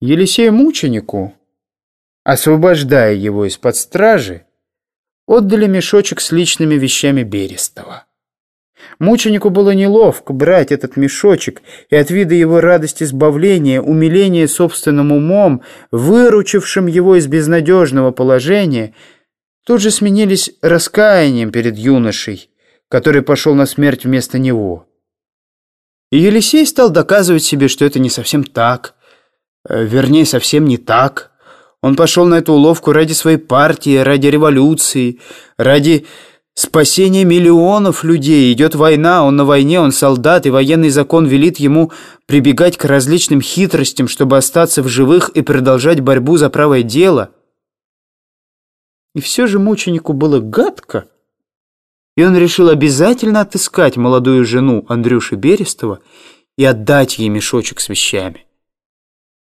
Елисею-мученику, освобождая его из-под стражи, отдали мешочек с личными вещами Берестова. Мученику было неловко брать этот мешочек, и от вида его радости избавления, умиления собственным умом, выручившим его из безнадежного положения, тут же сменились раскаянием перед юношей, который пошел на смерть вместо него. И Елисей стал доказывать себе, что это не совсем так, вернее, совсем не так. Он пошел на эту уловку ради своей партии, ради революции, ради спасения миллионов людей. Идет война, он на войне, он солдат, и военный закон велит ему прибегать к различным хитростям, чтобы остаться в живых и продолжать борьбу за правое дело. И все же мученику было гадко, и он решил обязательно отыскать молодую жену Андрюши Берестова и отдать ей мешочек с вещами.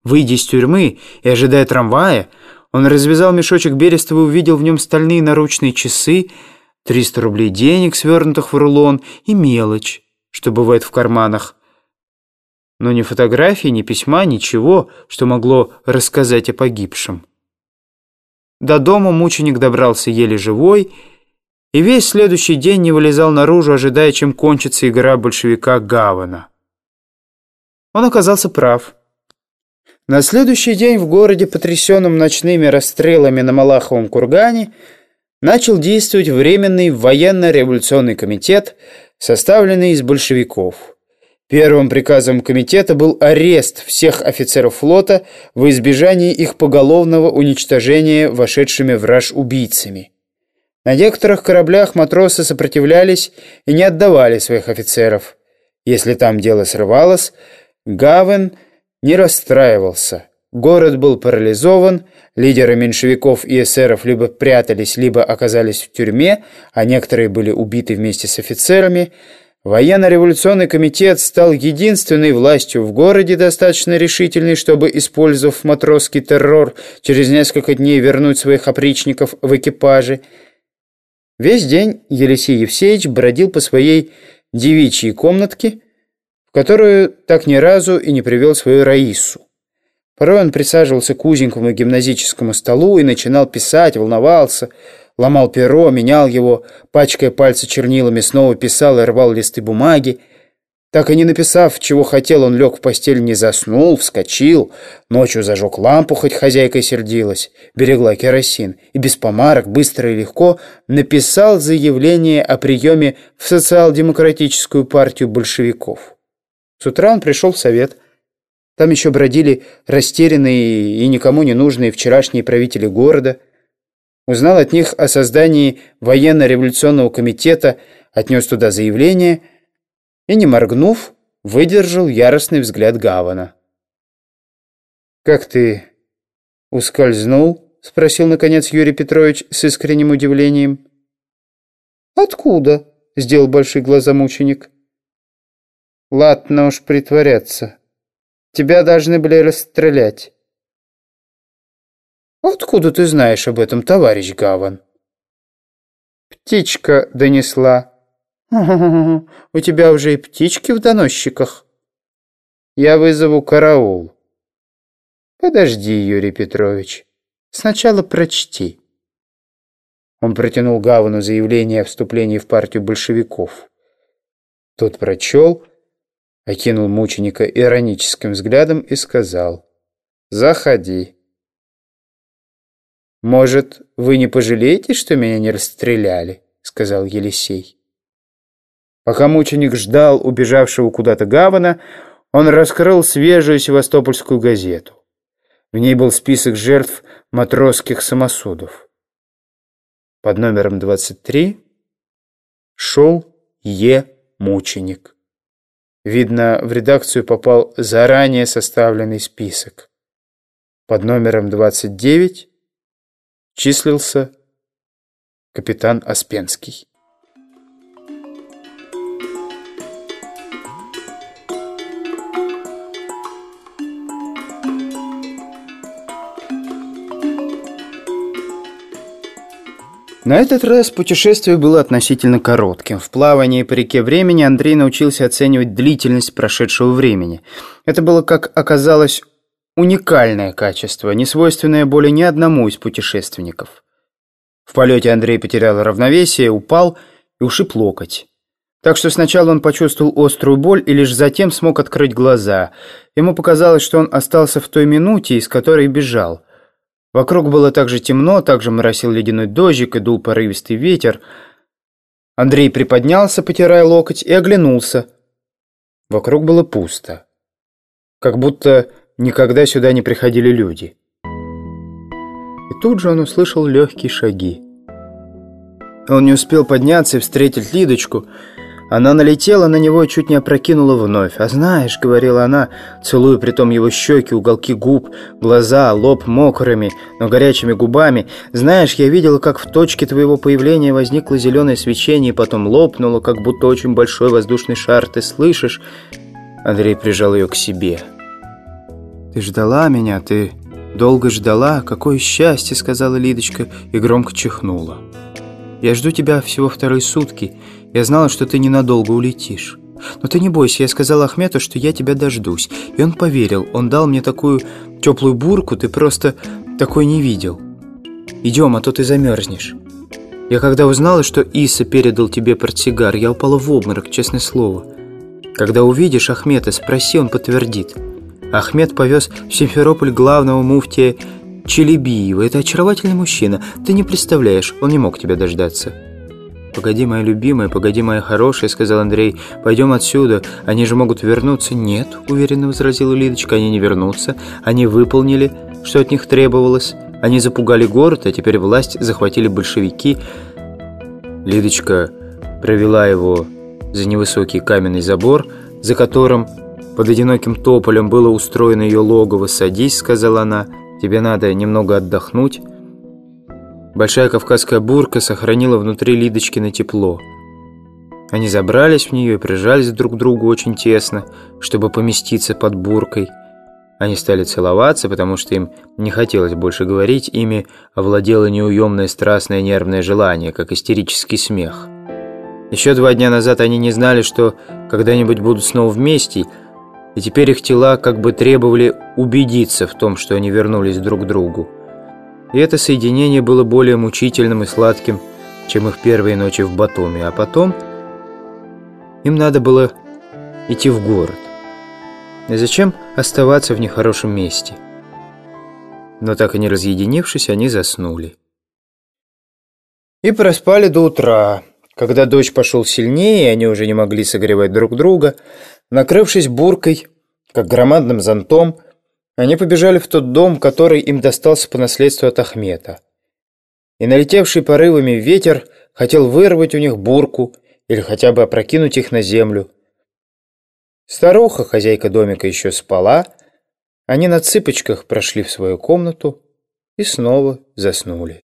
Выйдя из тюрьмы и ожидая трамвая, он развязал мешочек Берестова и увидел в нем стальные наручные часы, 300 рублей денег, свернутых в рулон, и мелочь, что бывает в карманах. Но ни фотографии, ни письма, ничего, что могло рассказать о погибшем. До дома мученик добрался еле живой, и весь следующий день не вылезал наружу, ожидая, чем кончится игра большевика Гавана. Он оказался прав. На следующий день в городе, потрясенном ночными расстрелами на Малаховом кургане, начал действовать Временный военно-революционный комитет, составленный из большевиков. Первым приказом комитета был арест всех офицеров флота во избежание их поголовного уничтожения вошедшими в раж убийцами. На некоторых кораблях матросы сопротивлялись и не отдавали своих офицеров. Если там дело срывалось, Гавен – не расстраивался. Город был парализован, лидеры меньшевиков и эсеров либо прятались, либо оказались в тюрьме, а некоторые были убиты вместе с офицерами. Военно-революционный комитет стал единственной властью в городе, достаточно решительной, чтобы, использовав матросский террор, через несколько дней вернуть своих опричников в экипаже. Весь день Елисей Евсеевич бродил по своей девичьей комнатке, которую так ни разу и не привел свою Раису. Порой он присаживался к узенькому гимназическому столу и начинал писать, волновался, ломал перо, менял его, пачкая пальцы чернилами, снова писал и рвал листы бумаги. Так и не написав, чего хотел, он лег в постель, не заснул, вскочил, ночью зажег лампу, хоть хозяйка сердилась, берегла керосин, и без помарок, быстро и легко написал заявление о приеме в социал-демократическую партию большевиков. С утра он пришел в совет. Там еще бродили растерянные и никому не нужные вчерашние правители города. Узнал от них о создании военно-революционного комитета, отнес туда заявление и, не моргнув, выдержал яростный взгляд Гавана. «Как ты ускользнул?» — спросил, наконец, Юрий Петрович с искренним удивлением. «Откуда?» — сделал большие глаза мученик. Ладно уж притворяться. Тебя должны были расстрелять. Откуда ты знаешь об этом, товарищ Гаван? Птичка донесла. У тебя уже и птички в доносчиках. Я вызову караул. Подожди, Юрий Петрович. Сначала прочти. Он протянул Гавану заявление о вступлении в партию большевиков. Тот прочел окинул мученика ироническим взглядом и сказал «Заходи». «Может, вы не пожалеете, что меня не расстреляли?» — сказал Елисей. Пока мученик ждал убежавшего куда-то Гавана, он раскрыл свежую севастопольскую газету. В ней был список жертв матросских самосудов. Под номером 23 шел Е. Мученик. Видно, в редакцию попал заранее составленный список. Под номером 29 числился капитан Аспенский. На этот раз путешествие было относительно коротким. В плавании по реке времени Андрей научился оценивать длительность прошедшего времени. Это было, как оказалось, уникальное качество, не свойственное более ни одному из путешественников. В полете Андрей потерял равновесие, упал и ушиб локоть. Так что сначала он почувствовал острую боль и лишь затем смог открыть глаза. Ему показалось, что он остался в той минуте, из которой бежал. Вокруг было так же темно, также моросил ледяной дождик и дул порывистый ветер. Андрей приподнялся, потирая локоть, и оглянулся. Вокруг было пусто. Как будто никогда сюда не приходили люди. И тут же он услышал легкие шаги. Он не успел подняться и встретить Лидочку. Она налетела на него и чуть не опрокинула вновь. «А знаешь», — говорила она, целуя притом его щеки, уголки губ, глаза, лоб мокрыми, но горячими губами, «знаешь, я видела, как в точке твоего появления возникло зеленое свечение и потом лопнуло, как будто очень большой воздушный шар. Ты слышишь?» Андрей прижал ее к себе. «Ты ждала меня, ты долго ждала. Какое счастье!» — сказала Лидочка и громко чихнула. «Я жду тебя всего вторые сутки. Я знала, что ты ненадолго улетишь. Но ты не бойся, я сказала Ахмету, что я тебя дождусь. И он поверил. Он дал мне такую теплую бурку, ты просто такой не видел. Идем, а то ты замерзнешь». Я когда узнала, что Иса передал тебе портсигар, я упала в обморок, честное слово. Когда увидишь Ахмета, спроси, он подтвердит. Ахмед повез в Симферополь главного муфтия Челебиева. Это очаровательный мужчина. Ты не представляешь, он не мог тебя дождаться. «Погоди, моя любимая, погоди, моя хорошая», — сказал Андрей. «Пойдем отсюда. Они же могут вернуться». «Нет», — уверенно возразила Лидочка, — «они не вернутся. Они выполнили, что от них требовалось. Они запугали город, а теперь власть захватили большевики». Лидочка провела его за невысокий каменный забор, за которым под одиноким тополем было устроено ее логово. «Садись», — сказала она, — «тебе надо немного отдохнуть». Большая кавказская бурка сохранила внутри Лидочкина тепло. Они забрались в нее и прижались друг к другу очень тесно, чтобы поместиться под буркой. Они стали целоваться, потому что им не хотелось больше говорить, ими овладело неуемное страстное нервное желание, как истерический смех. Еще два дня назад они не знали, что когда-нибудь будут снова вместе, и теперь их тела как бы требовали убедиться в том, что они вернулись друг к другу. И это соединение было более мучительным и сладким, чем их первые ночи в Батуми. А потом им надо было идти в город. И зачем оставаться в нехорошем месте? Но так и не разъединившись, они заснули. И проспали до утра. Когда дождь пошел сильнее, и они уже не могли согревать друг друга, накрывшись буркой, как громадным зонтом, они побежали в тот дом, который им достался по наследству от Ахмета. И налетевший порывами ветер хотел вырвать у них бурку или хотя бы опрокинуть их на землю. Старуха, хозяйка домика, еще спала, они на цыпочках прошли в свою комнату и снова заснули.